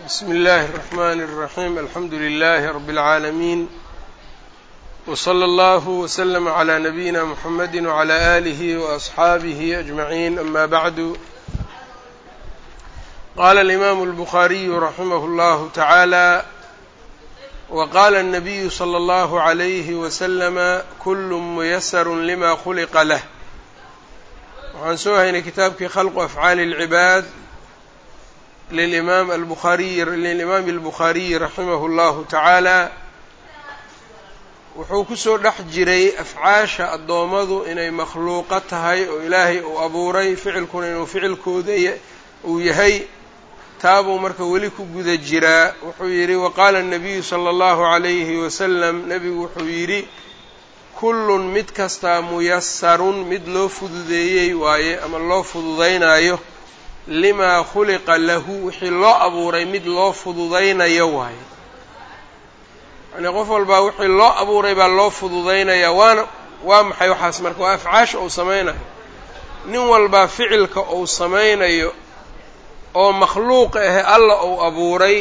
bsmi اllahi الرحmn الرaحيم alxamdu لlh رb العaalمين وصlى اllه وsلم عlى نبyina mحamedi وعlى آlih وأصxaabih أجمعين أma bعd qala الإmam الbخariي raximh اllah taعaalى وqala النabiyu slى اllه عlyh وsلم kul myasr lma khulqa lah waxaan soo haynay kitaabkii khalqu afcaali اlcibaad lilimaam albuhaariyi lilimaami albukhaariyi raximahu اllahu tacaala wuxuu kusoo dhex jiray afcaasha addoommadu inay makhluuqo tahay oo ilaahay uu abuuray ficilkuna inuu ficilkooda uu yahay taabuu marka weli ku guda jiraa wuxuu yidhi waqaala الnabiyu salى اllahu عalayhi wasalam nebigu wuxuu yidhi kullun mid kastaa muyasarun mid loo fududeeyey waaye ama loo fududaynaayo limaa khuliqa lahu wixii loo abuuray mid loo fududaynayo waaye yacnii qof walbaa wixii loo abuuray baa loo fududaynayaa waana waa maxay waxaas marka waa afcaasha uu samaynayo. Nin walbaa ficilka uu samaynayo oo makhluuqa ahe alla uu abuuray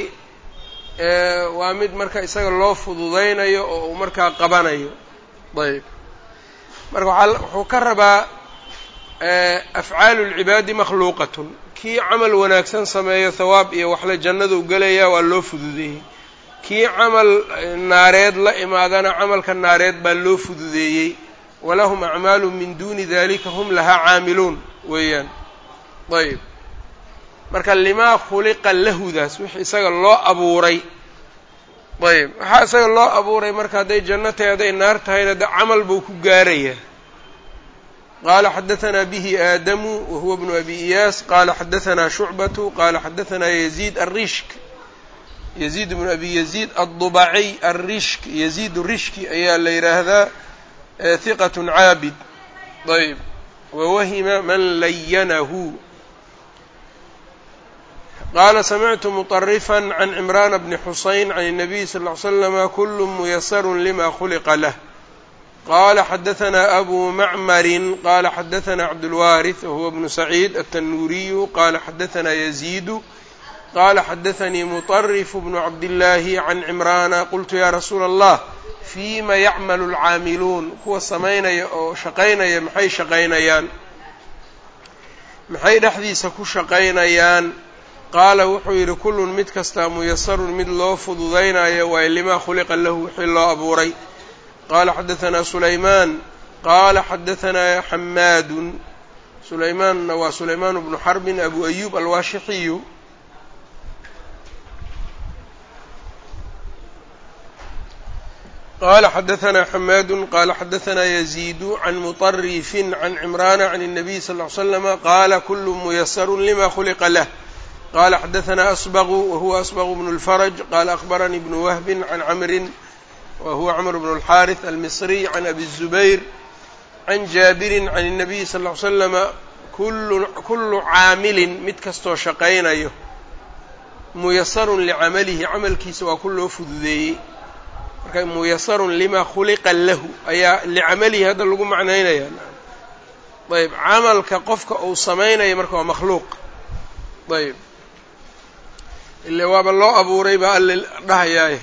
waa mid marka isaga loo fududaynayo oo uu markaa qabanayo. Ayb marka wuxuu ka rabaa afcaalu lcibaadi makhluuqatun kii camal wanaagsan sameeyo thawaab iyo waxle jannaduu gelayaa waa loo fududeeyey. Kii camal naareed la imaadana camalka naareed baa loo fududeeyey. Walahum acmaalu min duuni dalika hum lahaa caamiluun weeyaan. Ayb marka limaa khuliqa lahudaas wix isaga loo abuuray. Ayb waxaa isaga loo abuuray marka hadday janno tahay hadday naar tahayna de camal buu ku gaarayaa qala xadaثna bih aadamu wahuwa bnu abi iyaas qala xadaثna shucbatu qala xadaثna yaziid الrishk yaziid bnu abi yaziid aلdubaciy الrishk yaziid rishki ayaa la yidhaahdaa hiqaة caabid ayb wawahima man layanahu qala samictu muطrifا can cimrana bni xusayn can الnabiy sal ly slama kul muyasr lima khuliqa lah qala xadaثna abu macmarin qala xadaثna cabdاlwaariث wahuwa bnu saciid aلtanuuriyu qala xadaثna yaziidu qala xadaثanii muطrif bnu cabdillaahi can cimraana qultu ya rasuula اllah fima yacmalu اlcaamiluun kuwa samaynaya oo shaqaynaya maxay shaqaynayaan maxay dhexdiisa ku shaqaynayaan qaala wuxuu yidhi kullun mid kastaa muyasarun mid loo fududaynayo waay limaa khuliqa lahu wixii loo abuuray qala xadaثna sulaymaan qala xadaثna xamaadun sulaymaanna waa sulaymaan bnu xarbin abu ayub alwaashixiyu qala xadaثna xamaadu qala xadaثna yaziidu can muطarifin can cimrana can الnabiy sal ly slama qala kulu muyasaru lima khuliqa lah qala xadaثna asbغu wahuwa asbغ bnu اlfarj qala akhbaranii bnu wahbi can camrin whuwa cmr bn الxاriث almisriy can abi الzubayr can jaabiri can الnabiyi sal ly slama kulu caamilin mid kastoo shaqaynayo muyasarun licamalihi camalkiisa waa ku loo fududeeyey marka muyasarun lima khuliqa lahu ayaa licamalihi hadda lagu macnaynaya ayb camalka qofka uu samaynayo marka waa makhluuq ayb ile waaba loo abuuray baa alle dhahayaaye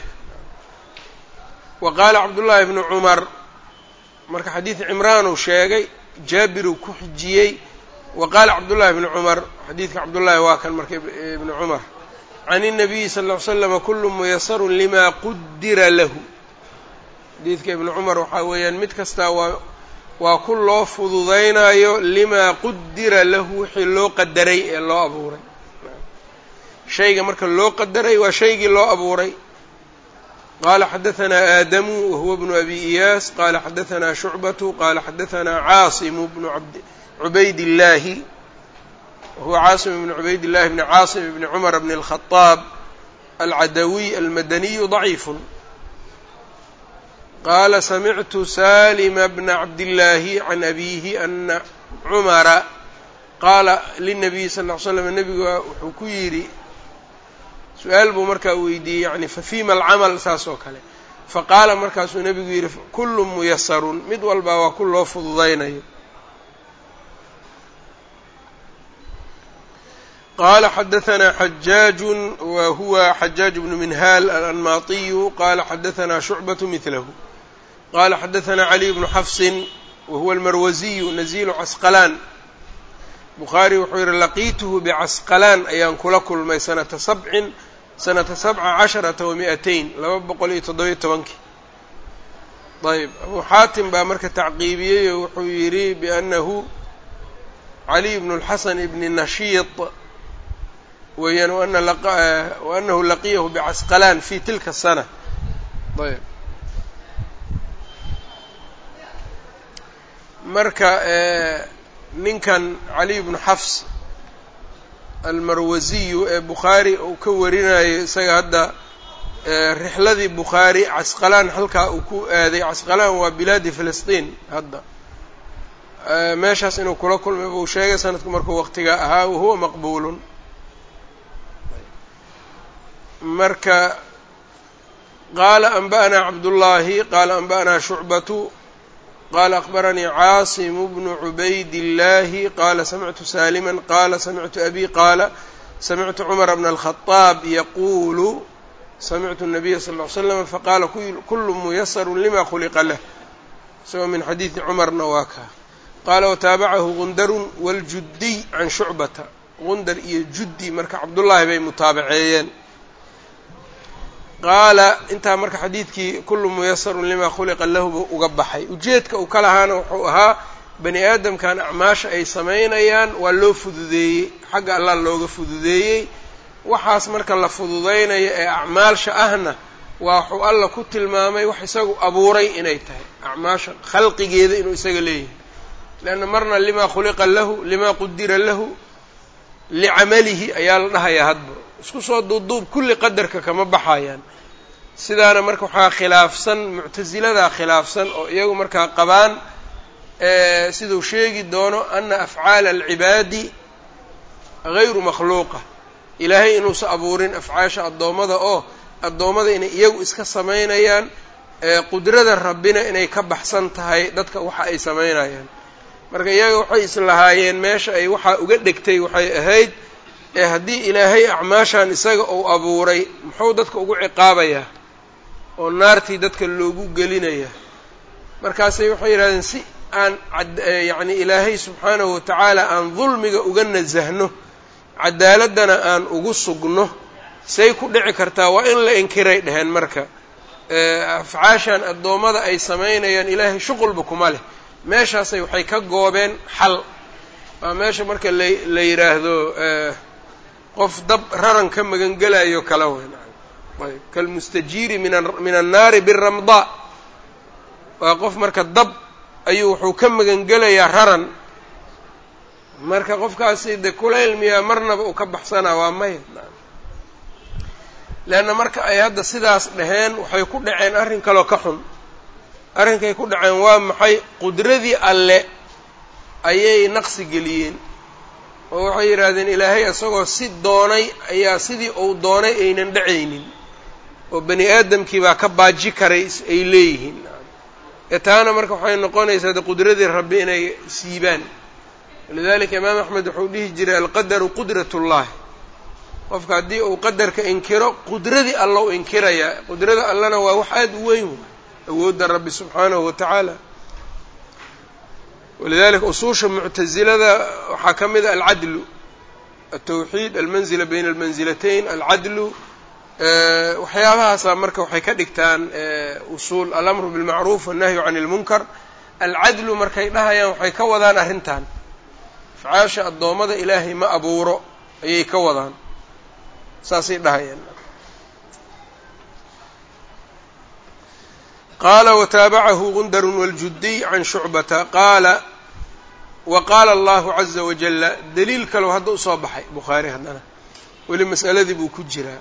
wa qaala cabdullaahi bnu cumar marka xadiid cimraan uu sheegay jaabir uu ku xijiyey. Wa qaala cabdullaahi bnu cumar xadiidka cabdullaahi waa kan marka ibnu cumar can الnabiyi sal ll ly slama kulu muyasarun lima qudira lahu. Xadiidka ibnu cumar waxaa weeyaan mid kastaa waa waa ku loo fududaynayo limaa qudira lahu wixii loo qadaray ee loo abuuray. Shayga marka loo qadaray waa shaygii loo abuuray qala xadaثna aadamu wahuwa bnu abi iyaas qala xadaثna shucbatu qala xadaثna caasimu bnu cubayd illaahi wahuwa caasim bnu cubayd illahi bni caasim bni cumar bni الkhaطaab alcadawiy almadaniyu ضaciifu qala samictu salima bna cabdillaahi can abihi ana cumara qaala lلnabiyi sal ly slam nebiga wuxuu ku yidhi su-aal buu markaa weydiiyey yani fafima alcamal saas oo kale faqaala markaasuu nebigu yidhi kullu muyasarun mid walbaa waa ku loo fududaynayo qala xadaثna xajaaج wa huwa xajaaج bnu minhal alanmaطiyu qala xadaثna shucbaة mثlh qala xadaثna عlي bnu xafsi wahuwa almarwaziyu nazilu casqalaan bukhaari wuxuu yihi laqiituhu bicasqalaan ayaan kula kulmay sanata sabcin sanata sabca casharata wa mi-atayn laba boqol iyo toddobiyo tobankii ayb abuu xaatim baa marka tacqiibiyey oo wuxuu yidhi biannahu caliy bnu اlxasan ibni nashiid weeyaan waanahu laqiyahu bicasqalaan fi tilka sana ayb marka ninkan caliy bnu xafs almarwasiyu ee bukhaari uu ka warinayo isaga hadda rixladii bukhaari casqalaan halkaa uu ku aaday. Casqalaan waa bilaadi filistiin hadda. Meeshaas inuu kula kulmay buu sheegay sanadku markuu waqtigaa ahaa wahuwa maqbuulun. Marka qaala anba'anaa cabdullaahi qaala anba'anaa shucbatu qala akbaranii caasimu bnu cubayd illaahi qaala samictu saalima qaala samictu abi qaala samictu cumara bna alkhadaab yaquulu samictu nabiya sal ll ly slam faqaala kulu muyasaru lima khuliqa lah isagoo min xadiidi cumarna waa kaa qaala wataabacahu gundarun waljuddiy can shucbata gundar iyo juddi marka cabdullaahi bay mutaabaceeyeen qaala intaa marka xadiidkii kullu muyasarun limaa khuliqa lahu buu uga baxay. Ujeedka uu ka lahaana wuxuu ahaa bani aadamkan acmaasha ay samaynayaan waa loo fududeeyey. Xagga allah looga fududeeyey. Waxaas marka la fududaynayo ee acmaalsha ahna waa waxuu alla ku tilmaamay wax isagu abuuray inay tahay. Acmaasha khalqigeeda inuu isaga leeyahay. Leanna marna limaa khuliqa lahu limaa qudira lahu licamalihi ayaa la dhahayaa hadba isku soo duubduub kulli qadarka kama baxayaan sidaana marka waxaa khilaafsan muctasiladaa khilaafsan oo iyagu markaa qabaan siduu sheegi doono ana afcaala alcibaadi gayru makhluuqa. Ilaahay inuusa abuurin afcaasha addoommada oo addoommada inay iyagu iska samaynayaan qudrada rabbina inay ka baxsan tahay dadka waxa ay samaynayaan. Marka iyaga waxay islahaayeen meesha ay waxaa uga dhegtay waxay ahayd ee haddii ilaahay acmaashan isaga uu abuuray muxuu dadka ugu ciqaabayaa oo naartii dadka loogu gelinayaa markaasay waxay yidhahdeen si aan yacni ilaahay subxaanahu watacaala aan dulmiga uga nasahno cadaaladana aan ugu sugno say ku dhici kartaa waa in la inkiray dheheen marka. Afcaashan addoommada ay samaynayaan ilaahay shuqulba kuma leh. Meeshaasay waxay ka goobeen xal. Waa meesha marka la la yidhaahdo qof dab raran ka magangelayo kala weyn. Ayb kalmustajiiri min annaari biramdaa waa qof marka dab ayuu wuxuu ka magangelayaa raran. Marka qofkaasi de kulayl miyaa marnaba uu ka baxsanaa waa maya leanna marka ay hadda sidaas dhaheen waxay ku dhaceen arrin kaloo ka xun. Arrinkay ku dhaceen waa maxay? Qudradii alle ayay naqsi geliyeen oo waxay yidhaahdeen ilaahay isagoo si doonay ayaa sidii uu doonay aynan dhacaynin oo bani aadamkii baa ka baaji karay ay leeyihiin. Ee taana marka waxay noqonaysaa de qudradii rabbi inay siibaan walidalika imaam axmed wuxuu dhihi jiray alqadaru qudrat ullahi qofka haddii uu qadarka inkiro qudradii alla u inkirayaa qudrada allana waa wax aada u weyn. Awoodda rabbi subxaanahu wa tacaala walidalika usuusha muctasilada waxaa ka mid a alcadlu altawxiid almanzila bayna almanzilatayn alcadlu waxyaabahaasaa marka waxay ka dhigtaan usuul alamru bilmacruuf wannahyu can ilmunkar alcadlu markay dhahayaan waxay ka wadaan arrintan afcaasha addoommada ilaahay ma abuuro ayay ka wadaan saasay dhahayaan qaala wataabacahu gundarun waljudiy can shucbata qaala wa qaala allahu caza wajala daliil kaloo hadda u soo baxay bukhaari haddana weli mas'aladii buu ku jiraa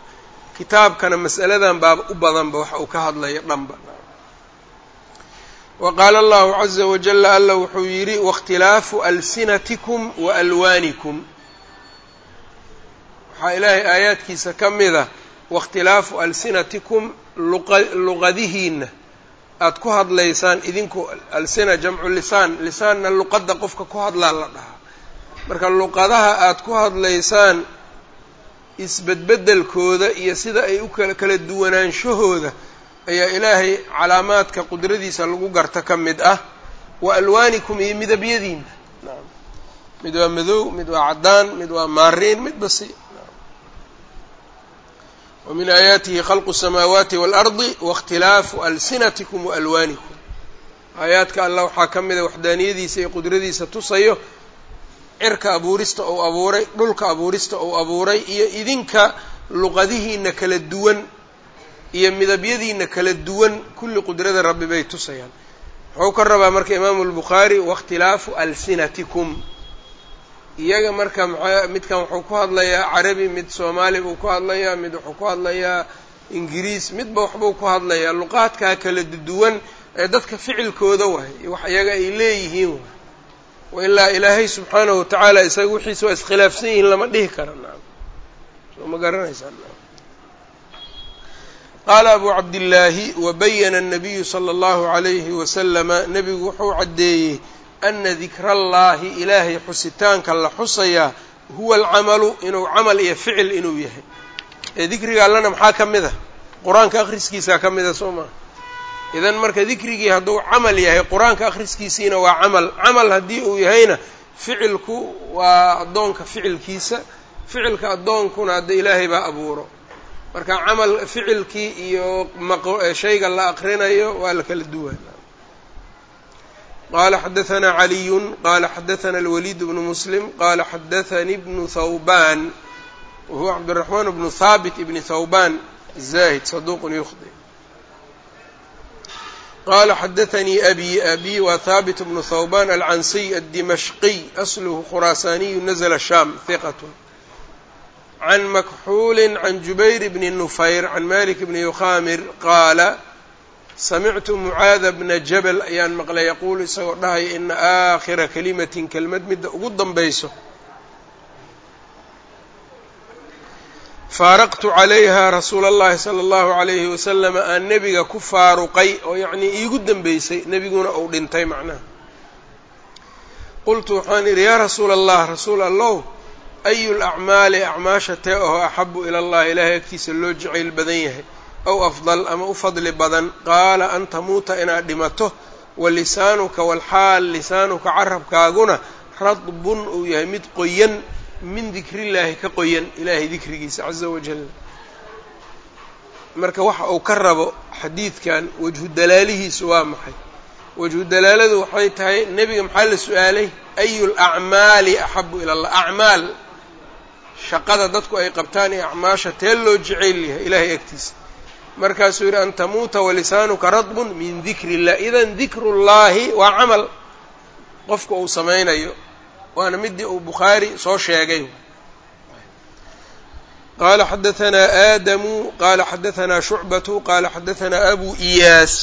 kitaabkana mas'aladan baaba u badanba waxa uu ka hadlayo dhanba wa qaala allahu caza wajala alla wuxuu yidhi waاkhtilaafu alsinatikum wa alwaanikum waxaa ilaahay aayaadkiisa ka mid a waاkhtilaafu alsinatikum luqadihiinna aada ku hadlaysaan idinku alsina jamcu lisaan lisaanna luqadda qofka ku hadlaa la dhahaa marka luqadaha aada ku hadlaysaan isbedbedelkooda iyo sida ay u kala duwanaanshahooda ayaa ilaahay calaamaadka qudradiisa lagu garta ka mid ah. Wa alwaanikum iyo midabyadiina mid waa madow mid waa caddaan mid waa maariin mid basi wa min aayaatihi khalqu الsamaawaati waalardi waاkhtilaafu alsinatikum waalwaanikum aayaadka allah waxaa ka mida waxdaaniyadiisa iyo qudradiisa tusayo cirka abuurista ou abuuray dhulka abuurista ou abuuray iyo idinka luqadihiina kala duwan iyo midabyadiina kala duwan kulli qudrada rabbi bay tusayaan wuxuu ka rabaa marka imaamu lbukhaari waاkhtilaafu alsinatikum iyaga marka maxaa midkan wuxuu ku hadlayaa carabi mid soomaali buu ku hadlayaa mid wuxuu ku hadlayaa ingiriis midba waxbuu ku hadlayaa. Luqaadkaa kala duwan ee dadka ficilkooda waay wax iyaga ay leeyihiin wa wa ilaa ilaahay subxaanahu watacaala isaga wixiis waa iskhilaafsan yihiin lama dhihi kara naam. Soo ma garanaysaa qaala abu cabdillaahi wabayana anabiyu sala allahu calayhi wasalama nebigu wuxuu caddeeyey ana dikra allahi ilaahay xusitaanka la xusayaa huwa alcamalu inuu camal iyo ficil inuu yahay. Ee dikriga allana maxaa ka mid a? Qur'aanka akhriskiisaa ka mida soo maa idan marka dikrigii hadduu camal yahay qur'aanka akhriskiisiina waa camal. Camal haddii uu yahayna ficilku waa addoonka ficilkiisa. Ficilka addoonkuna hadda ilaahay baa abuuro. Marka camal ficilkii iyo shayga la aqrinayo waa la kala duwan qala xadaثna عaliyu qala xadaثna اlwlid bnu muslim qala xadaثani bnu thawban wahuwa cabdالرaحman bnu haabit ibni thawban zahid saduq ykhdi qala xadaثanii abi abi wa haabit bnu thawban alcansiy الdimashqiy aslhu khuraasaniyu nazla sham hiqat can makxuuli can jubayr bni nufayr can malik bni yukhamir qaala samictu mucaada bna jabal ayaan maqlay yaquulu isagoo dhahaya ina aakhira kalimatin kelmad midda ugu danbayso faaraqtu calayha rasuula allahi sala allahu alayhi wasalama aan nebiga ku faaruqay oo yacnii iigu dambeysay nebiguna uu dhintay macnaha qultu waxaan idhi yaa rasuula allah rasuul allow ayu lacmaali acmaasha tee aho axabu ila allahi ilaahay agtiisa loo jacayl badan yahay aw afdal ama u fadli badan qaala an tamuuta inaad dhimato wa lisaanuka walxaal lisaanuka carabkaaguna radbun uu yahay mid qoyan min dikrillaahi ka qoyan ilaahay dikrigiisa caza wajal marka waxa uu ka rabo xadiidkan wajhu dalaalihiisu waa maxay? Wajhu dalaaladu waxay tahay nebiga maxaa la su'aalay? Ayu lacmaali axabu ila allah? Acmaal shaqada dadku ay qabtaan iyo acmaasha tee loo jeceyl yahay ilaahay agtiisa markaasuu yidhi an tamuuta walisaanuka radbun min dikri illah idan dikru llaahi waa camal. Qofka uu samaynayo waana midii uu bukhaari soo sheegay. Qaala xadaanaa aadamu qaala xadaanaa shucbatu qaala xadaanaa abu iyaas.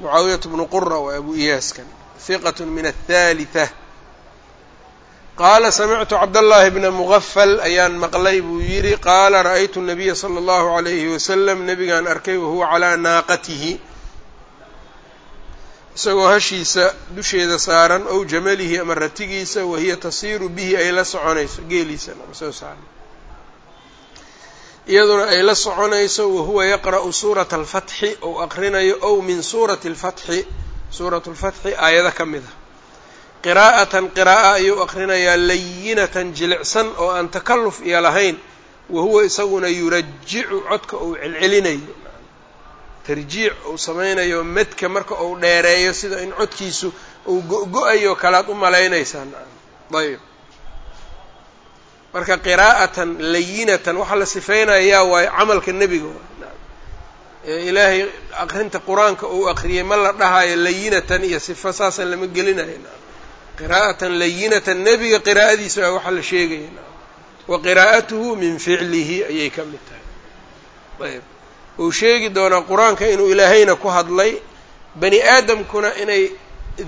Mucaawiyat bnu qura waa abu iyaaskan hiqat min athalitha qaala samictu cabdallaahi bna mugafal ayaan maqlay buu yidhi. Qaala ra'aytu nabiya sala allahu alayhi wasalam nabigaan arkay wahuwa calaa naaqatihi. Isagoo hashiisa dusheeda saaran ow jamalihi ama ratigiisa wahiya tasiiru bihi ay la soconayso geeliisana soo saaran iyaduna ay la soconayso wahuwa yaqra'u suurata alfatxi ou aqrinayo ow min suurati alfatxi suuratu lfatxi aayado ka mid ah qiraa'atan qiraa'a ayuu aqrinayaa layinatan jilicsan oo aan takalluf iyo lahayn wahuwa isaguna yurajicu codka uu celcelinayo. Tarjiic uu samaynayo medka marka uu dheereeyo sida in codkiisu uu go-go-ayo kalaad u malaynaysaa ayb marka qiraa'atan layinatan waxaa la sifeynayaa waayo camalka nebiga ee ilaahay aqrinta qur'aanka uu aqriyay ma la dhahayo layinatan iyo sifa saasan lama gelinayo qiraa'atan layinatan nebiga qiraa'adiisa waa waxaa la sheegaya wa qiraa'atuhu min ficlihi ayay ka mid tahay. Ayb. Uu sheegi doonaa qur'aanka inuu ilaahayna ku hadlay bani aadamkuna inay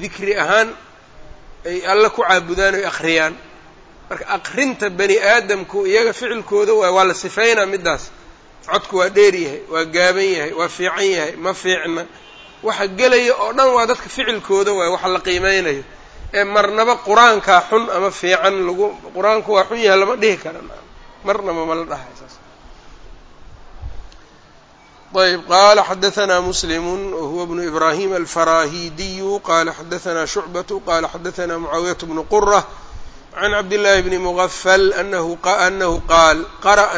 dikri ahaan ay alla ku caabudaan oy akhriyaan. Marka aqrinta bani aadamku iyaga ficilkooda waay waa la sifeynaa middaas. Codku waa dheer yahay waa gaaban yahay waa fiican yahay ma fiicna. Waxa gelaya oo dhan waa dadka ficilkooda waay waxa la qiimeynayo ee marnaba qur-aankaa xun ama fiican lagu qur-aanku waa xun yahay lama dhihi kara marnaba ma la dhahay saas ayb qala xadaثna mslim whuwa bnu ibrahim alfarahidiyu qala xadaثna shucbaة qala xadaثna mucaawiyaة bnu qurة can cabdالlahi bni mغfl anahu qaal qara'a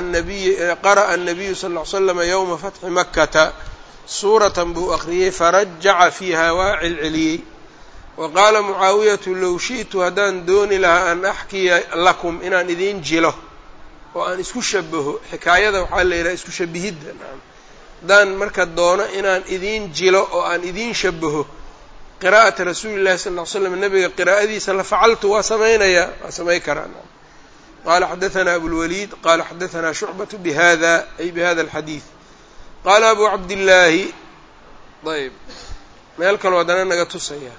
الnabiyu sal ll slm ywma fatxi makata suuratan buu akhriyey farajaca fiiha waa celceliyey wa qaala mucaawiyatu low shi'tu haddaan dooni lahaa an axkiya lakum inaan idiin jilo oo aan isku shabaho xikaayada waxaa la yidhaha isku shabihidda nacam haddaan marka doono inaan idiin jilo oo aan idiin shabaho qiraa'ata rasuulillahi sal ll ly slam nabiga qiraa'adiisa la facaltu waa samaynayaa waa samayn karaa nacam qaala xadaanaa abulwaliid qaala xadaanaa shucbatu bihada ay bihada alxadiid qaala abu cabdillaahi. Ayb meel kaloo haddana naga tusaya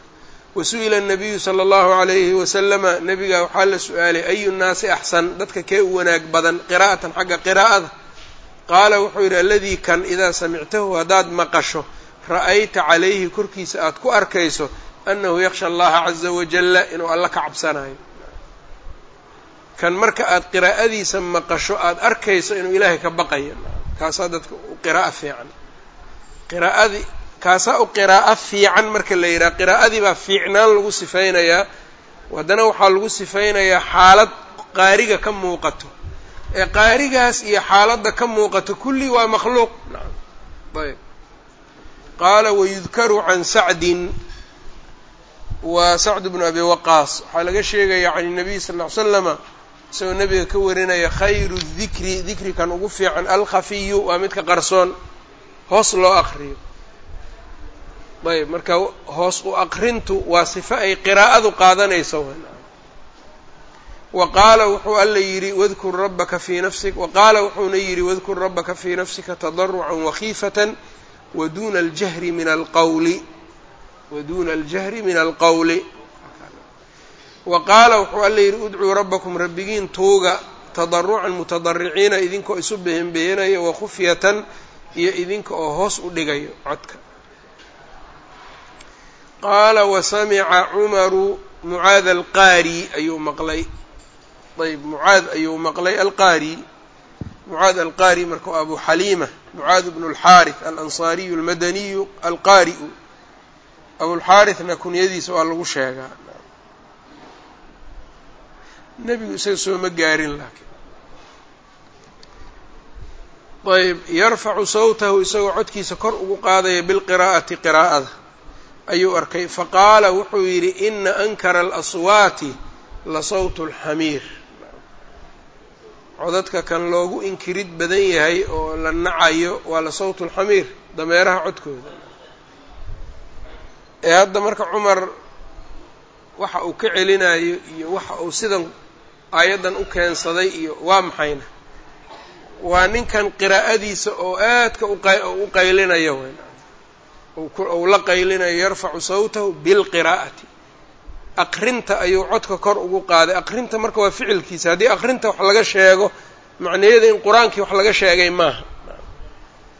wasu'ila nabiyu sala allahu calayhi wasalama nebiga waxaa la su'aalay ayu nnaasi axsan? Dadka kee u wanaag badan qiraa'atan xagga qiraa'ada? Qaala wuxuu yidhi alladii kan idaa samictahu haddaad maqasho ra'ayta calayhi korkiisa aada ku arkayso annahu yaksha allaha caza wajalla inuu alla ka cabsanayo kan marka aad qiraa'adiisa maqasho aad arkayso inuu ilaahay ka baqayo. Kaasaa dadka qiraa'a fiican. Qiraa'adii kaasaa u qiraa'o fiican marka la yidhaha. Qiraa'adii baa fiicnaan lagu sifaynayaa. Haddana waxaa lagu sifaynayaa xaalad qaariga ka muuqato. Ee qaarigaas iyo xaaladda ka muuqato kulli waa makhluuq. Ayb. Qaala wayudkaru can sacdin. Waa sacd bnu abi waqaas. Waxaa laga sheegaya can الnabiy sal ly slama isagoo nebiga ka warinaya khayru dikri dikrikan ugu fiican alkhafiyu waa midka qarsoon hoos loo aqriyo ayb marka hoos u aqrintu waa sifo ay qiraa'adu qaadanayso. Wa qaala wuxuu alla yidhi wadkur rabbaka fii nafsik. Wa qaala wuxuuna yidhi wadkur rabbaka fii nafsika tadarucan wakiifatan waduuna aljahri min alqawli. Waduuna aljahri min alqowli wa qaala wuxuu alla yidhi udcuu rabbakum rabbigiin tuuga tadarucan mutadariciina idinkoo isu behenbehenaya wakhufyatan iyo idinka oo hoos u dhigayo codka qaala wasamica cumaru mucaad alqaari ayuu maqlay ayb mucaad ayuu maqlay alqaari mucaad alqaari marka abu xaliima mucaad bnu اlxaariث alansaariyu almadaniyu alqaari'u abulxaarithna kunyadiisa waa lagu sheegaa nebigu isaga soo ma gaarin laakiin ayb yarfacu sawtahu isagoo codkiisa kor ugu qaadaya bilqiraa'ati qiraa'ada ayuu arkay. Faqaala wuxuu yidhi ina ankara alaswaati la sawtu اlxamiir codadka kan loogu inkirid badan yahay oo la nacayo waa la sawtu اlxamiir dameeraha codkooda. Ee hadda marka cumar waxa uu ka celinayo iyo waxa uu sidan aayaddan u keensaday iyo waa maxayna? Waa ninkan qiraa'adiisa oo aadka u qaylinayo ou la qaylinayo yarfacu sawtahu bilqiraa'ati aqrinta ayuu codka kor ugu qaaday. Aqrinta marka waa ficilkiisa. Haddii aqrinta wax laga sheego macnaheeda in qur'aankii wax laga sheegay maaha.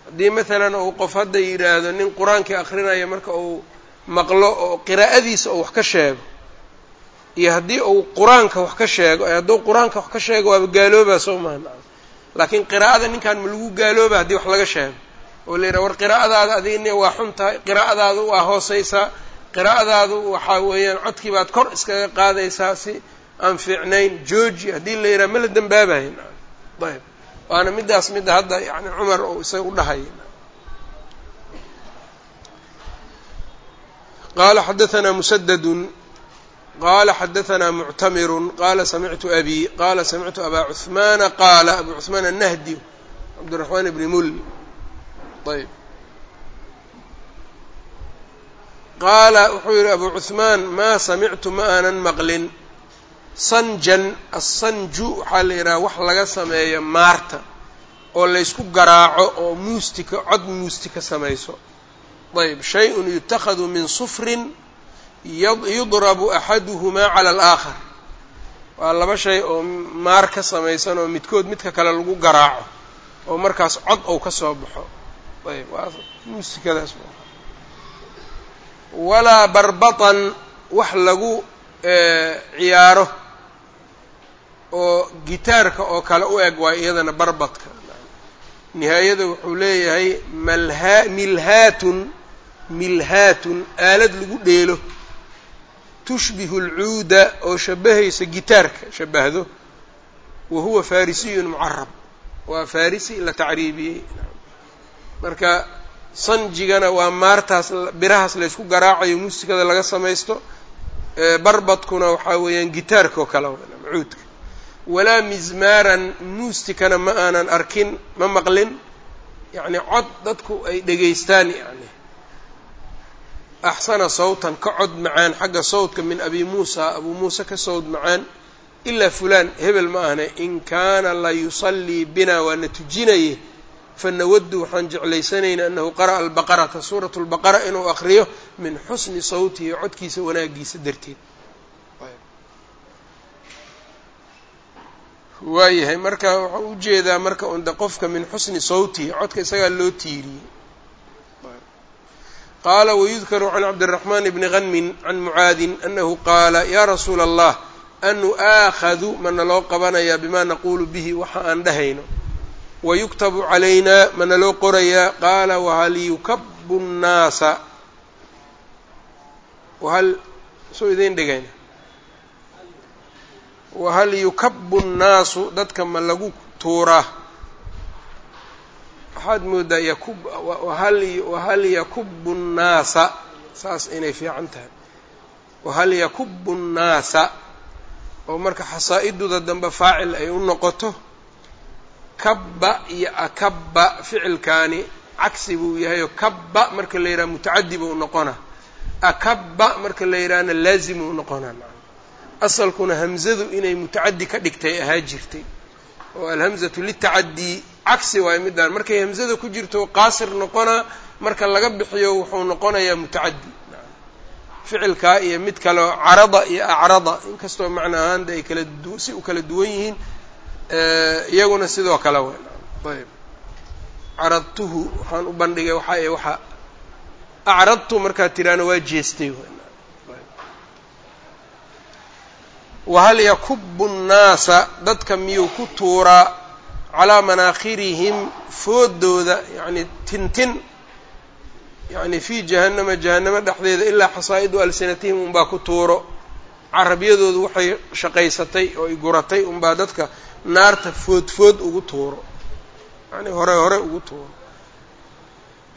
Haddii maalan uu qof hadda yidhaahdo nin qur'aankii aqrinaya marka uu maqlo oo qiraa'adiisa uu wax ka sheego iyo haddii uu qur'aanka wax ka sheego hadduu qur'aanka wax ka sheego waaba gaaloobaa soo maha laakiin qiraa'ada ninkan ma lagu gaalooba haddii wax laga sheego oo la yidhaha war qiraa'adaada adign waa xun tahay qiraa'adaadu waa hoosaysaa qiraa'adaadu waxaa weeyaan codkii baad kor iskaga qaadaysaa si aan fiicnayn jooji haddii la yidhaha ma la dembaabayin ayb. Waana middaas midda hadda yani cumar oo isaga u dhahaya qala xadaanaa musadadun qala xadaanaa muctamirun qala samictu abi qala samictu abaa cuثmaana qaala abu cuثmaan annahdi cabdiraxmaan ibni mul ayb qaala wuxuu yihi abu cuثmaan ma samictu ma aanan maqlin sanjan aلsanju waxaa la yidhaha wax laga sameeyo maarta oo laysku garaaco oo muustika cod muustika samayso ayb shay-un yutakhadu min sufrin yudrabu axaduhumaa cala alaakhar waa laba shay oo maar ka samaysan oo midkood midka kale lagu garaaco oo markaas cod ou ka soo baxo ayb muusikadaas walaa barbatan wax lagu ciyaaro oo gitaarka oo kale u eg waay iyadana barbadka nihaayada wuxuu leeyahay malha milhaatun milhaatun aalad lagu dheelo tushbihu alcuuda oo shabahaysa gitaarka shabahdo wa huwa farisiyun mucarab waa farisi la tacriibiyey marka sanjigana waa maartaas birahaas laysku garaacayo muusikada laga samaysto barbadkuna waxaa weeyaan gitaarka oo kale cuudka walaa mizmaaran muustikana ma aanan arkin ma maqlin. Yacni cod dadku ay dhegaystaan yani axsana sawtan ka cod macaan xagga sawdka min abi muusa abuu muuse ka sawd macaan ilaa fulaan hebel ma ahne in kaana la yusallii bina waana tujinaye fanawaddu waxaan jeclaysanayna annahu qara'a albaqarata suuratu lbaqara inuu aqriyo min xusni sawtihi codkiisa wanaagiisa darteed. Waayahay marka waxau u jeedaa marka unda qofka min xusni sawtihi codka isagaa loo tiiriyey. Qaala wayudkaru can cabdiraxmaan bni hanmin can mucaadin anahu qaala yaa rasuula allah anu aakhadu mana loo qabanayaa bimaa naquulu bihi waxa aan dhahayno wayuktabu calaynaa mana loo qorayaa qaala wahal yukabu nnaasa wahal soo idiin dhigayna wahal yukabu nnaasu dadka ma lagu tuuraa waxaad moodaa yakub wahal yakubu nnaasa saas inay fiican tahay wahal yakubu nnaasa oo marka xasaa-iduda dambe faacil ay u noqoto kabba iyo akabba ficilkaani cagsi buu yahayo kabba marka la yidhaha mutacadi buu noqona. Akabba marka la yidhahana laazimuu noqona. Asalkuna hamzadu inay mutacadi ka dhigtay ahaa jirtay. Oo alhamzatu litacadii cagsi waayo midaan markay hamzada ku jirto qaasir noqonaa marka laga bixiyo wuxuu noqonayaa mutacadi ficilkaa iyo mid kaleo carada iyo acrada inkastoo macna ahaanda ay kala si u kala duwan yihiin iyaguna sidoo kale w ayb. Caradtuhu waxaan u bandhigay waxaa waxa acradtu markaad tiraana waa jeestay wahal yakubu nnaasa dadka miyuu ku tuuraa calaa manaakhirihim foodooda yacni tintin yacni fii jahannama jahannamo dhexdeeda ilaa xasaa'idu alsinatihim unbaa ku tuuro carabyadoodu waxay shaqaysatay oo ay guratay unbaa dadka naarta food food ugu tuuro. Yacni hore hore ugu tuuro.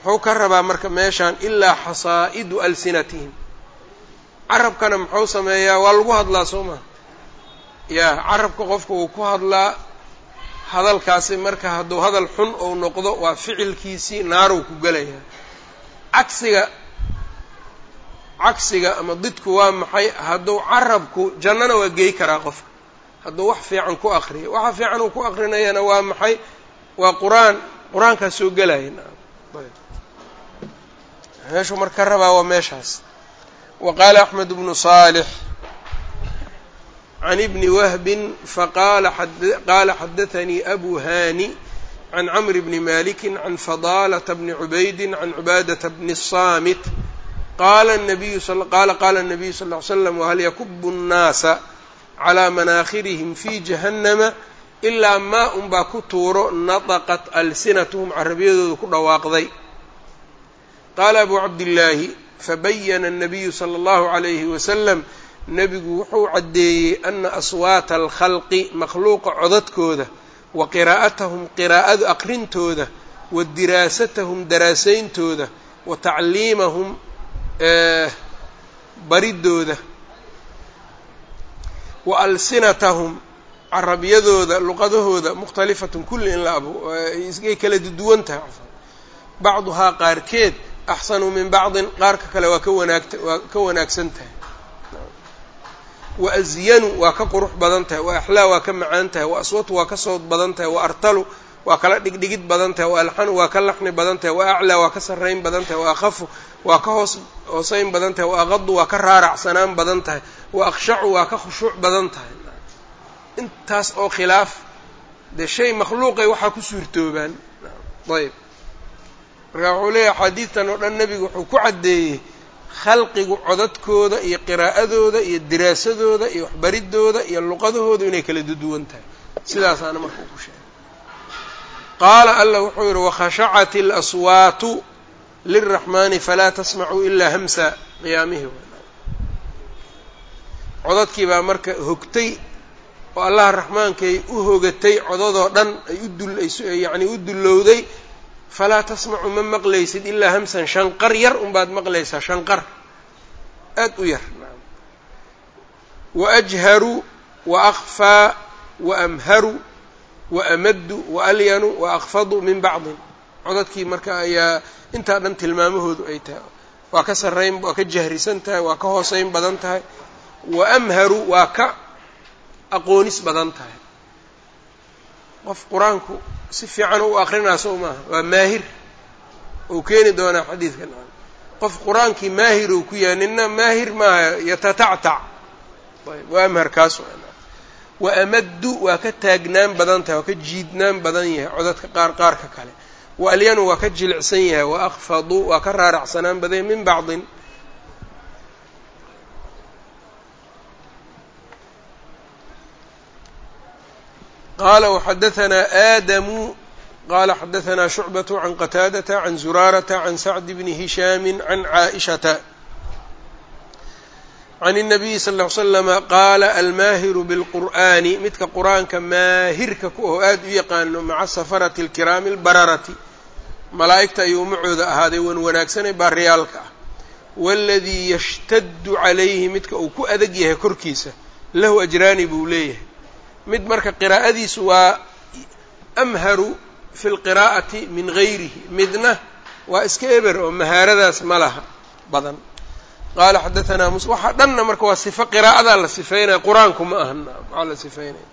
Muxuu ka rabaa marka meeshaan ilaa xasaa'idu alsinatihim. Carabkana muxuu sameeyaa waa lagu hadlaa soo maha yaa carabka qofka uu ku hadlaa hadalkaasi marka hadduu hadal xun ou noqdo waa ficilkiisii naarow ku gelayaa. Cagsiga cagsiga ama didku waa maxay hadduu carabku jannana waa gey karaa qofka. Hadduu wax fiican ku aqriyo waxa fiican uu ku aqrinayana waa maxay? Waa qur'aan. Qur'aankaas soo gelaya meeshuu marka ka rabaa waa meeshaas. Wa qaala axmed bnu saalix can ibni wahbin faqala qaala xadaanii abu hani can camri bni maliki can fadaalata bni cubaydi can cubaadata bni الsamit qaala qaala nabiyu sal ly slam wahal yakubu nnaasa calaa manaakhirihim fii jahannama ilaa maa unbaa ku tuuro nataqat alsinatuhum carabiyadooda ku dhawaaqday qaala abuu cabdillaahi fabayana anabiyu sala allahu calayhi wasalam nebigu wuxuu caddeeyey ana aswaata alkhalqi makhluuqa codadkooda wa qiraa'atahum qiraa'adu aqrintooda wa diraasatahum daraasayn tooda wa tacliimahum baridooda wa alsinatahum carabyadooda luqadahooda mukhtalifatun kulli in la abo isgay kala duwan tahay. Bacduhaa qaarkeed axsanu min bacdin qaarka kale waa ka wanaagta waa ka wanaagsan tahay. Wa azyanu waa ka qurux badan tahay wa axlaa waa ka macaan tahay wa aswatu waa ka sood badan tahay wa artalu waa kala dhigdhigid badan tahay wa alxanu waa ka laxni badan tahay wa aclaa waa ka sarrayn badan tahay wa akhafu waa ka hoos hoosayn badan tahay wa aqadu waa ka raaracsanaan badan tahay wa akhshacu waa ka khushuuc badan tahay. Intaas oo khilaaf dee shay makhluuqay waxaa ku suurtoobaan. Ayb marka wuxuu leeyahay axaadiidtan oo dhan nebigu wuxuu ku caddeeyey khalqigu codadkooda iyo qiraa'adooda iyo diraasadooda iyo waxbaridooda iyo luqadahooda inay kala duduwan tahay. Sidaasaana marka ku sheegay qaala alla wuxuu yidhi wakhashacat اlaswaatu lilraxmaani falaa tasmacuu ilaa hamsa qiyaamihii codadkii baa marka hogtay oo allaha raxmaankay u hogatay codadoo dhan ay u dul yacni u dullowday falaa tasmacu ma maqlaysid ilaa hamsan shanqar yar unbaad maqlaysaa shanqar aad u yar. Wa ajharu wa akfaa wa amharu wa alyanu wa akfadu min bacdin. Codadkii marka ayaa intaa dhan tilmaamahoodu ay tahay. Waa ka sarrayn waa ka jahrisan tahay waa ka hooseyn badan tahay. Wa amharu waa ka aqoonis badan tahay. Qof qur'aanku si fiican u akrinaa sow maaha waa maahir. Ou keeni doonaa xadiidkan. Qof qur'aankii maahir ou ku yahay nina maahir maaha yatatactac. Ayb waa. amhar kaas wa amaddu waa ka taagnaan badan tahay waa ka jiidnaan badan yahay codadka qaar qaarka kale wa alyanu waa ka jilicsan yahay wa akfadu waa ka raaracsanaan badan yahay min bacdin qala وxadaثna آadamu qala xadaثna شhucbaة عan qataadaةa عan zuraaraةa عan sacd bni hishaami عan caaئiشhaةa can الnabiyi sal ll slama qaala almaahiru bilqur'aani midka qur-aanka maahirka ku oo aada u yaqaano maca safarati اlkiraami اlbararati malaa'igta ayuu macooda ahaaday wan wanaagsanay baariyaalka ah waladii yashtadu calayhi midka uu ku adag yahay korkiisa lahu ajraani buu leeyahay mid marka qiraa'adiisu waa amharu fi lqiraa'ati min gayrihi midna waa iska eber oo mahaaradaas ma laha badan qaala xadaanaa mus waxaa dhanna marka waa sifo qiraa'adaa la sifeynaya qur'aanku ma aha maxaa la sifeynaya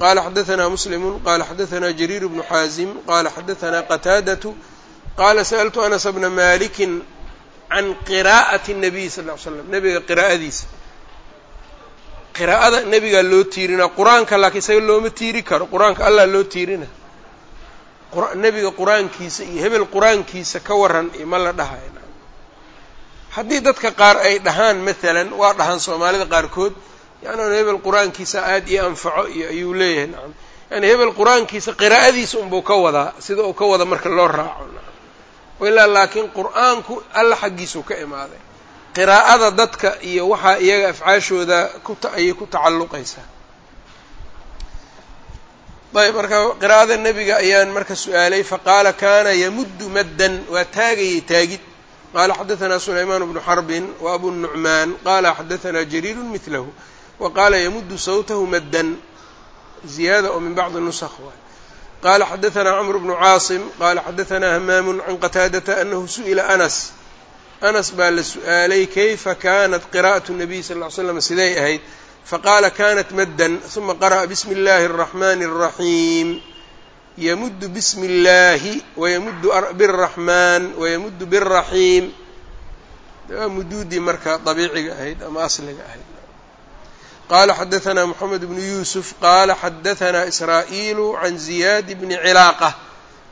qala xadaanaa muslimu qala xadaanaa jariir bnu xaazim qala xadaanaa qataadatu qala sa'altu anas bna malikin can qiraa'ati الnabiy sal ly slam nebiga qiraa'adiisa qiraa'ada nebigaa loo tiirinaa qur'aanka laakiin isaga looma tiiri karo qur'aanka allah loo tiirina nebiga qur'aankiisa iyo hebel qur'aankiisa ka waran iyo ma la dhahayo haddii dadka qaar ay dhahaan maalan waa dhahaan soomaalida qaarkood yani hebel qur'aankiisa aada io anfaco iyo ayuu leeyahay. Nacam yani hebel qur'aankiisa qiraa'adiisa unbuu ka wadaa sida uu ka wada marka loo raaco. Nacam ilaa laakiin qur'aanku alla xaggiisuu ka imaaday. Qiraa'ada dadka iyo waxaa iyaga afcaashooda kuta ayay ku tacalluqaysaa. Ayb marka qiraa'ada nebiga ayaan marka su'aalay faqaala kana yamuddu maddan waa taagayay taagid qala xadaثna sulaymaan bnu xarbin wa abu nucmaan qala xadaثna jariiru milahu wa qaala yamuddu sawtahu maddan ziyaada oo min bacdi nusq waay qala xadaثna cmr bnu caasim qala xadaثna hamaamu can qataadata anahu su'ila anas anas baa la su-aalay kayfa kanat qira'aة الnabiy sal ly slam siday ahayd faqaala kanat maddan ثuma qara'a bismi اllahi الرaxmani الraxiim yamuddu bismi اllahi wayamuddu bالraxman wayamuddu bالraxiim waa muduudii marka dabiiciga ahayd ama asliga ahayd qala xadaثna mxamed bnu yusuf qala xadaثna israa'iil can ziyad bni cilaaqة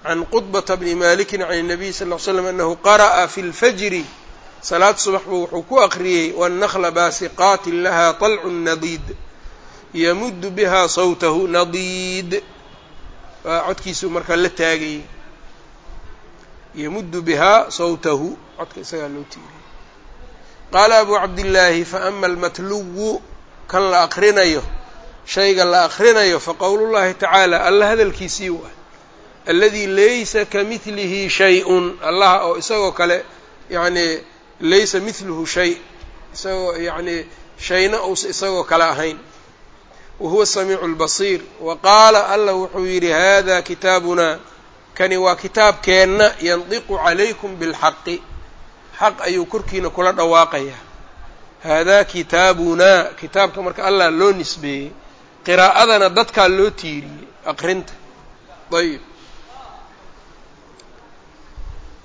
can qudbata bni maliki can الnabiy sal ly slam anahu qara'a fi اlfajri salaad subax buu wuxuu ku aqriyey wالnakla baasiqaati laha طalcu nadiid yamuddu biha sawtahu nadiid waa codkiisuu markaa la taagayey yamuddu bihaa sawtahu. Codka isagaa loo tiiriyey qaala abu cabdillaahi faama almatluwu? Kan la aqrinayo shayga la aqrinayo faqowlu llahi tacaala alla hadalkiisii waay alladii laysa kamidlihi shay-un. Allaha oo isagoo kale yacnii laysa midluhu shay. Isagoo yacnii shayna uusa isagoo kale ahayn wahuwa samiicu lbasiir wa qaala alla wuxuu yidhi hada kitaabunaa kani waa kitaabkeenna yandiqu calaykum bilxaqi xaq ayuu korkiina kula dhawaaqayaa haadaa kitaabunaa kitaabka marka allah loo nisbeeyey qiraa'adana dadkaa loo tiiriyey aqrinta ayb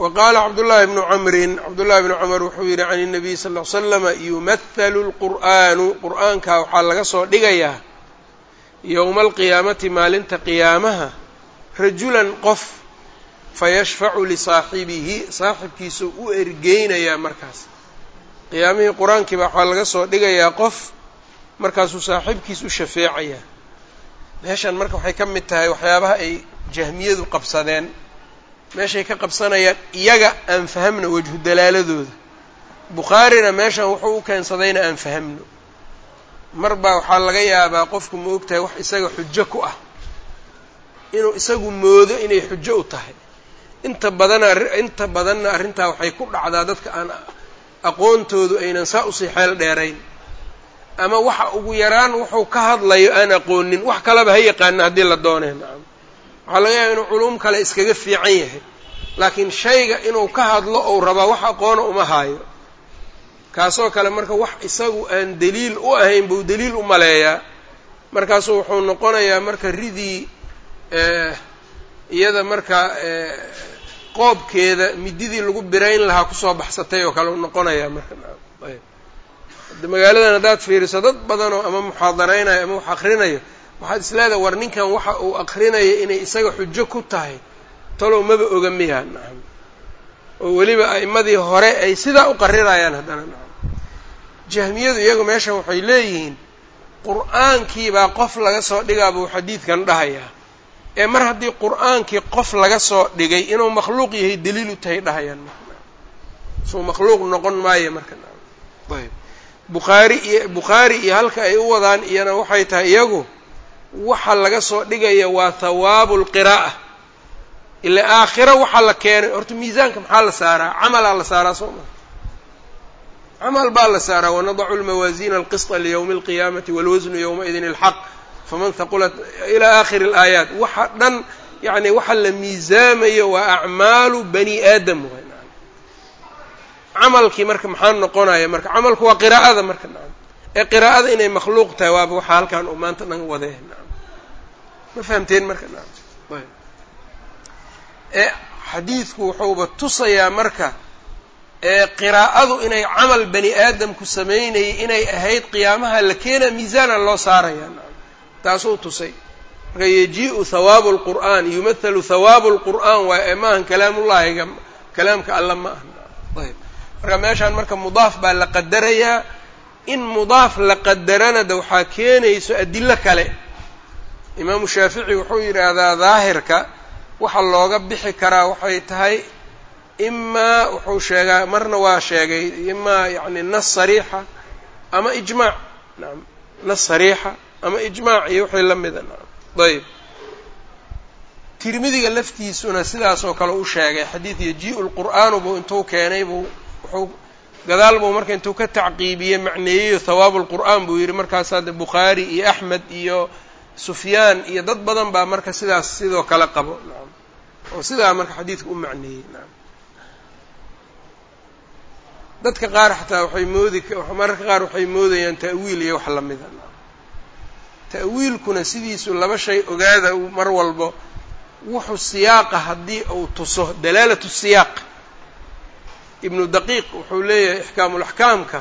wa qaala cabdullaahi bnu camrin cabdullaahi bnu camr wuxuu yidhi can الnabiy sal ll slama yumathalu lqur'aanu qur'aanka waxaa laga soo dhigayaa yowma alqiyaamati maalinta qiyaamaha rajulan qof fayashfacu lisaaxibihi saaxibkiisuu u ergeynayaa markaas. Qiyaamihii qur'aankiiba waxaa laga soo dhigayaa qof markaasuu saaxiibkiis u shafeecaya meeshan marka waxay ka mid tahay waxyaabaha ay jahmiyadu qabsadeen. Meeshay ka qabsanayaan iyaga aan fahamno wajhu dalaaladooda. Bukhaarina meeshan wuxuu u keensadayna aan fahamno mar baa waxaa laga yaabaa qofku ma og tahay wax isaga xujo ku ah. Inuu isagu moodo inay xujo u tahay. Inta badana inta badanna arrintaa waxay ku dhacdaa dadka aan aqoontoodu aynan saa u sii xeel dheerayn. Ama waxa ugu yaraan wuxuu ka hadlayo aan aqoonin. Wax kaleba ha yaqaana haddii la doonay nacam. Waxaa laga yaaba inuu culum kale iskaga fiican yahay. Laakiin shayga inuu ka hadlo ou rabaa wax aqoona uma haayo kaasoo kale marka wax isagu aan daliil u ahayn buu daliil u maleeyaa markaasu wuxuu noqonayaa marka ridii iyada marka qoobkeeda mididii lagu birayn lahaa ku soo baxsatay oo kale u noqonayaa marka. Magaaladan haddaad fiiriso dad badanoo ama muxaadaraynayo ama wax akrinayo waxaad isleedahay war ninkan waxa uu akrinayo inay isaga xujo ku tahay talow maba oga miyaa nacam oo weliba a'imadii hore ay sidaa u qarirayaan haddana jahmiyadu iyagu meeshan waxay leeyihiin qur'aankiibaa qof laga soo dhigaa buu xadiidkan dhahayaa. Ee mar haddii qur'aankii qof laga soo dhigay inuu makhluuq yahay daliil u tahay dhahayaan suu makhluuq noqon maayo marka. Ayb bukhaari iyo bukhaari iyo halka ay u wadaan iyana waxay tahay iyagu waxa laga soo dhigaya waa thawaabu lqiraa'a ila aakhiro waxaa la keenay horta miisaanka maxaa la saaraa? Camalaa la saaraa soo maa camal baa la saaraa wanadacu lmawaasiina alqisطa liyowmi alqiyaamati walwasnu yowmaidin ilxaq faman haqulat ilaa aakhiri alaayaat waxa dhan yani waxa la miisaamayo waa acmaalu bani aadam naam camalkii marka maxaa noqonaya marka camalku waa qiraa'ada marka naam ee qiraa'ada inay makhluuq tahay waaba waxaa halkan uu maanta dhan wadee naam ma fahamteen marka ayb ee xadiidku wuxuuba tusayaa marka qiraa'adu inay camal bani aadamku samaynayay inay ahayd qiyaamaha la keena miisaana loo saaraya. Taasuu tusay. Marka yajii'u hawaabu lqur'aan yumathalu hawaabu lqur'aan waa ee maahan kalaamullahiga kalaamka alla ma aha. Ayb. Marka meeshaan marka mudaaf baa la qadarayaa. In mudaaf la qadarana de waxaa keenayso adilo kale. Imaamu shaafici wuxuu yidhaahdaa daahirka waxa looga bixi karaa waxay tahay imaa wuxuu sheegaa marna waa sheegay imaa yani nas sariixa ama ijmaac. Naam nas sariixa ama ijmaac iyo wixii la mida. Naam ayb tirmidiga laftiisuna sidaas oo kale u sheegay xadiid yajii'u lqur'aanu buu intuu keenay buu wuxuu gadaal buu marka intuu ka tacqiibiyey macneeyeyo hawaabu lqur'aan buu yidhi markaasaa de bukhaari iyo axmed iyo sufyaan iyo dad badan baa marka sidaas sidoo kale qabo. Naam oo sidaa marka xadiidka u macneeyey. Naam dadka qaar xataa waxay moodi mararka qaar waxay moodayaan ta'wiil iyo wax lamida ta'wiilkuna sidiisu laba shay ogaada mar walbo wuxuu siyaaqa haddii uu tuso dalaalatu siyaaq. Ibnu daqiiq wuxuu leeyahay ixkaamulaxkaamka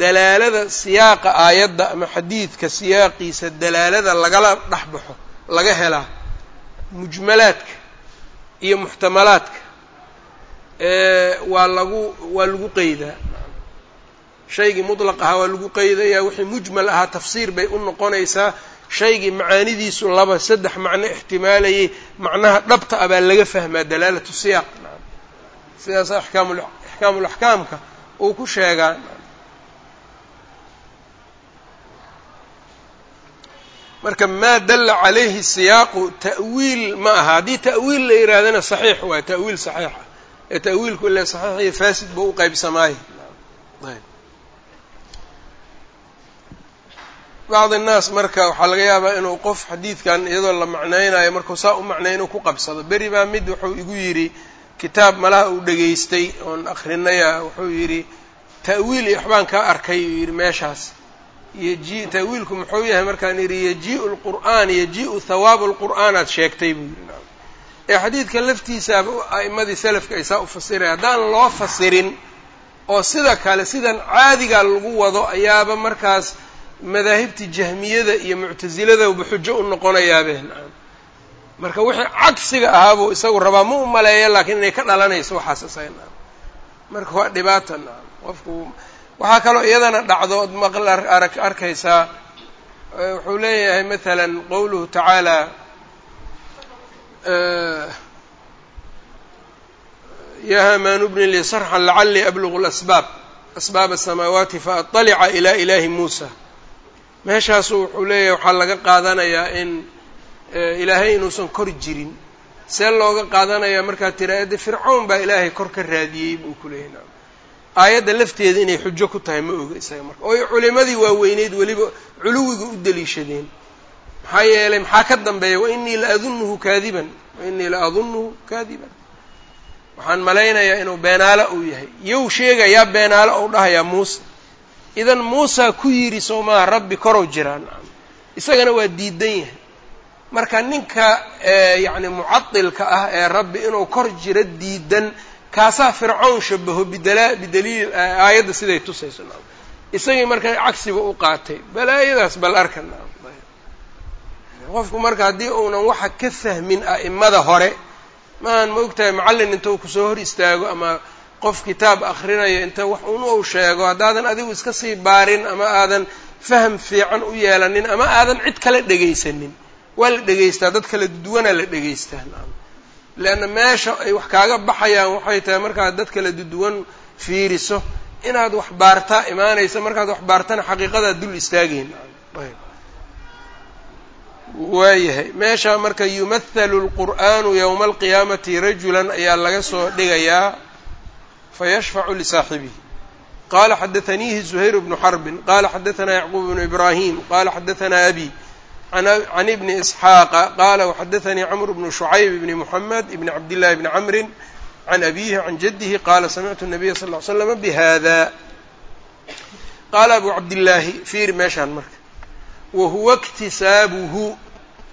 dalaalada siyaaqa aayadda ama xadiidka siyaaqiisa dalaalada lagala dhex baxo laga helaa mujmalaadka iyo muxtamalaadka waa lagu waa lagu qeydaa shaygii mutlaq ahaa waa lagu qeydayaa wixii mujmal ahaa tafsiir bay u noqonaysaa. Shaygii macaanidiisu laba saddex macno ixtimaalayay macnaha dhabta ah baa laga fahmaa dalaalatu siyaaq. Sidaasa axkaamul ixkaamulaxkaamka uu ku sheegaa. Marka maa dalla calayhi siyaaqu ta'wiil ma aha. Haddii ta'wiil la yidhaahdana saxiix waay ta'wiil saxiixa ee ta'wiilku ile saxiix iyo faasid buu u qaybsamaayo ayb. Bacd innaas marka waxaa laga yaabaa inuu qof xadiidkan iyadoo la macnaynayo markuu saa u macnay inuu ku qabsado. Beri baa mid wuxuu igu yidhi kitaab malaha uu dhegaystay oon akrinaya wuxuu yidhi ta'wiil iyo waxbaan kaa arkay uu yidhi meeshaas. Yaji ta'wiilku muxuu yahay markaan yidhi yajii'u lqur'aan yajii'u hawaabu lqur'aan aad sheegtay buu yidhi ee xadiidka laftiisaaba a'imadii salafka ay saa u fasiraya haddaan loo fasirin oo sida kale sidan caadigaa lagu wado ayaaba markaas madaahibtii jahmiyada iyo muctasiladaba xujo u noqonayaabee nacam marka wixii cagsiga ahaabuu isagu rabaa ma u maleeya laakiin inay ka dhalanayso waxaas isaga nacam marka waa dhibaata nacam qofku waxaa kaloo iyadana dhacdo od maql arag arkaysaa wuxuu leeyahay masalan qowluhu tacaala ya hamaanu bni lii sarxan lacalii ablugu lasbaab asbaab asamaawaati faatalica ilaa ilaahi muusa meeshaasu wuxuu leeyahay waxaa laga qaadanayaa in ilaahay inuusan kor jirin see looga qaadanayaa markaad tiraahda fircawn baa ilaahay kor ka raadiyey buu ku leeyahy naam aayadda lafteeda inay xujo ku tahay ma oga isaga marka oo culimadii waaweyneyd weliba culuwiga u daliishadeen maxaa yeelay maxaa ka dambeeya? Wainii la adunuhu kaadiban. Wainii la adunuhu kaadiban. Waxaan malaynayaa inuu beenaalo uu yahay. Yow sheegayaa beenaalo ou dhahayaa muuse. Idan muusa ku yidhi soo maaha rabbi korow jiraa nacam isagana waa diidan yahay. Marka ninka yacni mucadilka ah ee rabbi inuu kor jiro diidan kaasaa fircawn shabaho bidala bidaliil aayadda siday tusayso. Isagii marka cagsiba u qaatay balaayadaas bal arka nacam qofku marka haddii uunan waxa ka fahmin a'imada hore maahan ma ogtahay macallin inta ku soo hor istaago ama qof kitaab akhrinayo inta wax un uu sheego haddaadan adigu iska sii baarin ama aadan faham fiican u yeelanin ama aadan cid kale dhegaysanin. Waa la dhegaystaa dad kala duwanaa la dhegaystaa. Leanna meesha ay wax kaaga baxayaan waxay tahay markaad dad kala duwan fiiriso inaad wax baartaa imaanaysa markaad wax baartana xaqiiqadaad dul istaagayn waayahay. Meeshaa marka yumahalu اlqur'aanu yowma alqiyaamati rajulan ayaa laga soo dhigayaa fayashfacu lisaaxibihi qala xadaaniihi zuhayr bnu xarbin qala xadaanaa yacquub bnu ibraahim qala xadaanaa abi can ibni isxaaqa qala waxadaanii camr bnu shucayb ibni muxamed ibni cabdillahi bni camrin can abihi can jaddihi qala samictu nabiya sal l slam bihada qaala abu cabdillaahi fiiri meeshaan marka wahuwa اktisaabuhu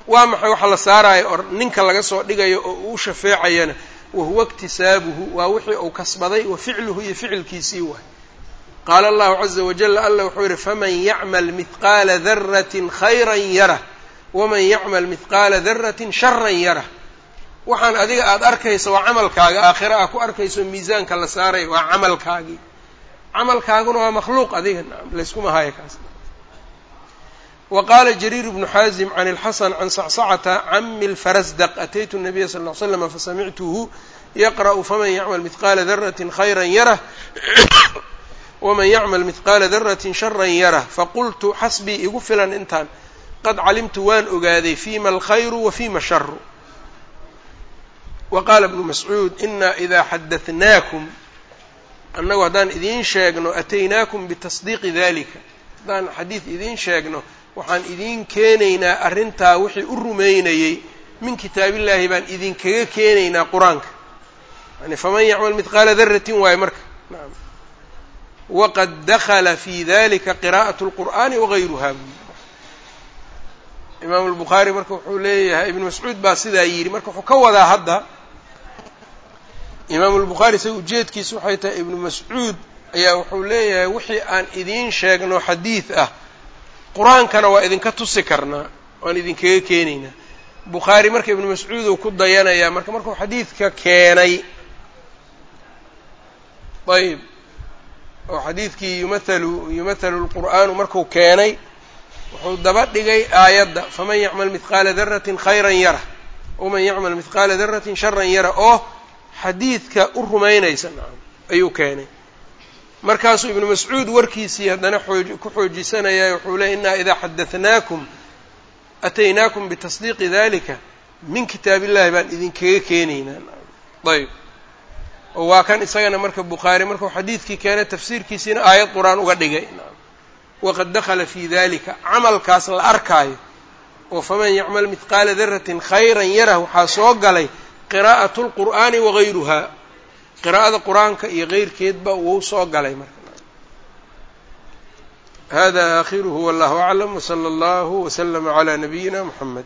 waa maxay waxa la saaraayo oo ninka laga soo dhigayo oo uu shafeecayana? Wahuwa اktisaabuhu waa wixii uu kasbaday wa ficluhu iyo ficilkiisii waay. Qaala allahu caza wajala alla wuxuu yihi faman yacmal mihqaala daratin khayra yarah waman yacmal mihqaala daratin sharan yarah. Waxaan adiga aada arkaysa waa camalkaaga aakhira ah ku arkayso miisaanka la saaray waa camalkaagii. Camalkaaguna waa makhluuq adiga layskuma haayo kaas wa qaala jariir bnu xaazim can اlxasan can sacsacata cami lfarasdaq ataytu الnabiya sal ll ly slama fasamictuhu yaqra'u faman yacmal mihqaala daratin khayra yarah waman yacmal mihqaala daratin sharan yarah faqultu xasbii igu filan intaan qad calimtu waan ogaaday fima alkhayru wa fima sharu wa qaala bnu mascuud ina ida xadahnaakum annagu haddaan idiin sheegno ataynaakum bitasdiiqi dalika haddaan xadiid idiin sheegno waxaan idiin keenaynaa arrintaa wixii u rumaynayey min kitaabillaahi baan idinkaga keenaynaa qur'aanka. Yani faman yacmal mihqaala daratin waaye marka. Naam. Waqad dakala fi dalika qira'at اlqur'ani wagayruha imaamu lbukhaari marka wuxuu leeyahay ibnu mascuud baa sidaa yidhi marka wuxuu ka wadaa hadda imaamu lbukhaari isaga ujeedkiisa waxay tahay ibnu mascuud ayaa wuxuu leeyahay wixii aan idiin sheegno xadiid ah qur'aankana waa idinka tusi karnaa waan idinkaga keenaynaa bukhaari marka ibnu mascuud uu ku dayanayaa marka markuu xadiidka keenay ayb oo xadiidkii yumathalu yumathalu lqur'aanu markuu keenay wuxuu daba dhigay aayadda faman yacmal mihqaala daratin khayran yara waman yacmal mihqaala daratin sharan yara oo xadiidka u rumaynaysa ayuu keenay markaasuu ibnu mascuud warkiisii haddana ooj ku xoojisanaya wuxuu leey inaa idaa xadahnaakum ataynaakum bitasdiiqi dalika min kitaab illahi baan idinkaga keenaynaa ayb oo waa kan isagana marka bukhaari markuu xadiidkii keenay tafsiirkiisiina aayad qur'aan uga dhigay. Waqad dakala fi dalika camalkaas la arkaayo oo faman yacmal mihqaala daratin khayran yarah waxaa soo galay qiraa'at lqur'aani wagayruha qiraa'ada qur'aanka iyo keyrkeedba wuu soo galay marka. Hada aakhiruhu wallahu aclam wsala allahu wslama cla nabiyina mxamed